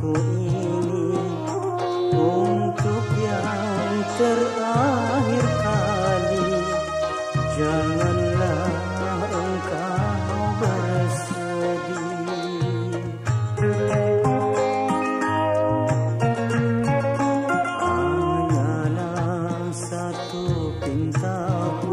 aku ini untuk yang terakhir kali. Janganlah engkau bersedih. Hanyalah satu pintaku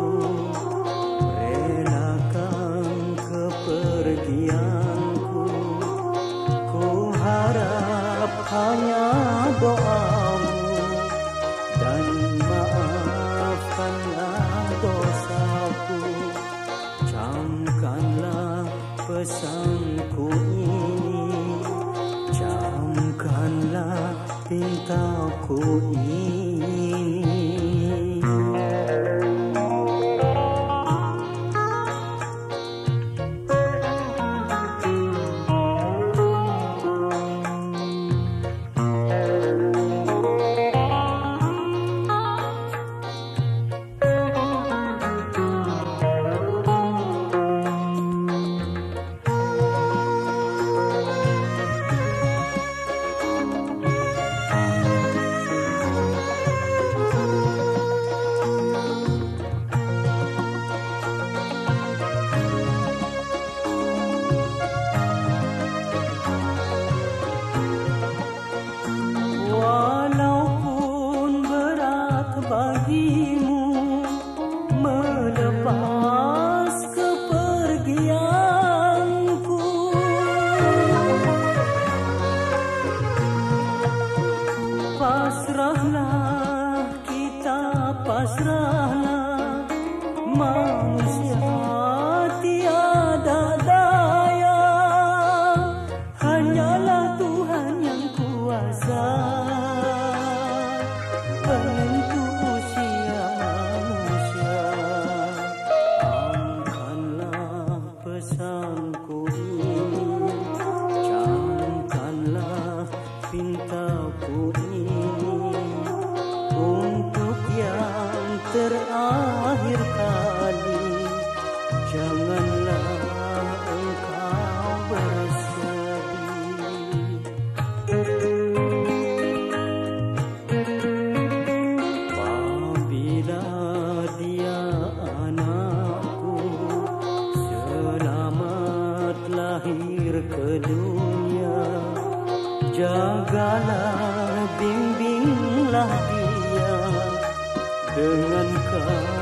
听到哭音 pasrahlah manusia pintaku ini untuk yang terakhir kali. Janganlah engkau bersedih Apabila dia anakku selamat lahir ke dunia jagalah bimbinglah dia dengan dan